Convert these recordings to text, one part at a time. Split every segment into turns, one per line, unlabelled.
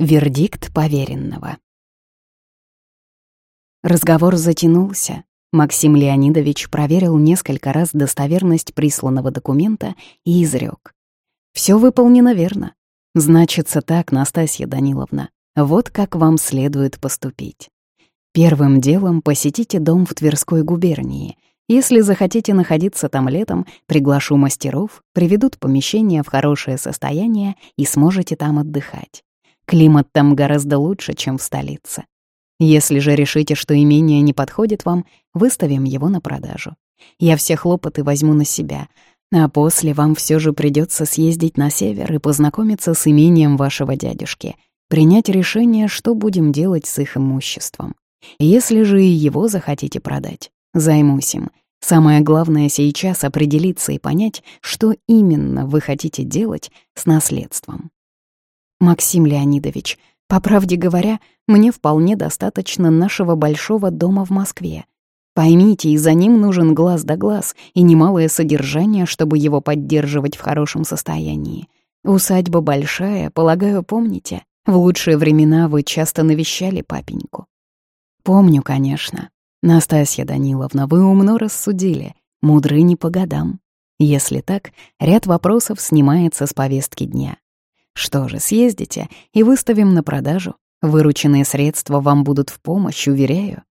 Вердикт поверенного. Разговор затянулся. Максим Леонидович проверил несколько раз достоверность присланного документа и изрек. Все выполнено верно. Значится так, Настасья Даниловна. Вот как вам следует поступить. Первым делом посетите дом в Тверской губернии. Если захотите находиться там летом, приглашу мастеров, приведут помещение в хорошее состояние и сможете там отдыхать. Климат там гораздо лучше, чем в столице. Если же решите, что имение не подходит вам, выставим его на продажу. Я все хлопоты возьму на себя, а после вам все же придется съездить на север и познакомиться с имением вашего дядюшки, принять решение, что будем делать с их имуществом. Если же и его захотите продать, займусь им. Самое главное сейчас определиться и понять, что именно вы хотите делать с наследством. Максим Леонидович, по правде говоря, мне вполне достаточно нашего большого дома в Москве. Поймите, и за ним нужен глаз да глаз и немалое содержание, чтобы его поддерживать в хорошем состоянии. Усадьба большая, полагаю, помните? В лучшие времена вы часто навещали папеньку. Помню, конечно. Настасья Даниловна, вы умно рассудили, мудры не по годам. Если так, ряд вопросов снимается с повестки дня. Что же, съездите и выставим на продажу. Вырученные средства вам будут в помощь, уверяю.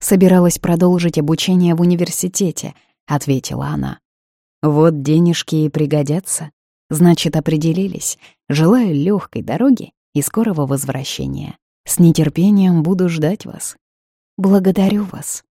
Собиралась продолжить обучение в университете, ответила она. Вот денежки и пригодятся. Значит, определились. Желаю легкой дороги и скорого возвращения. С нетерпением буду ждать вас. Благодарю вас.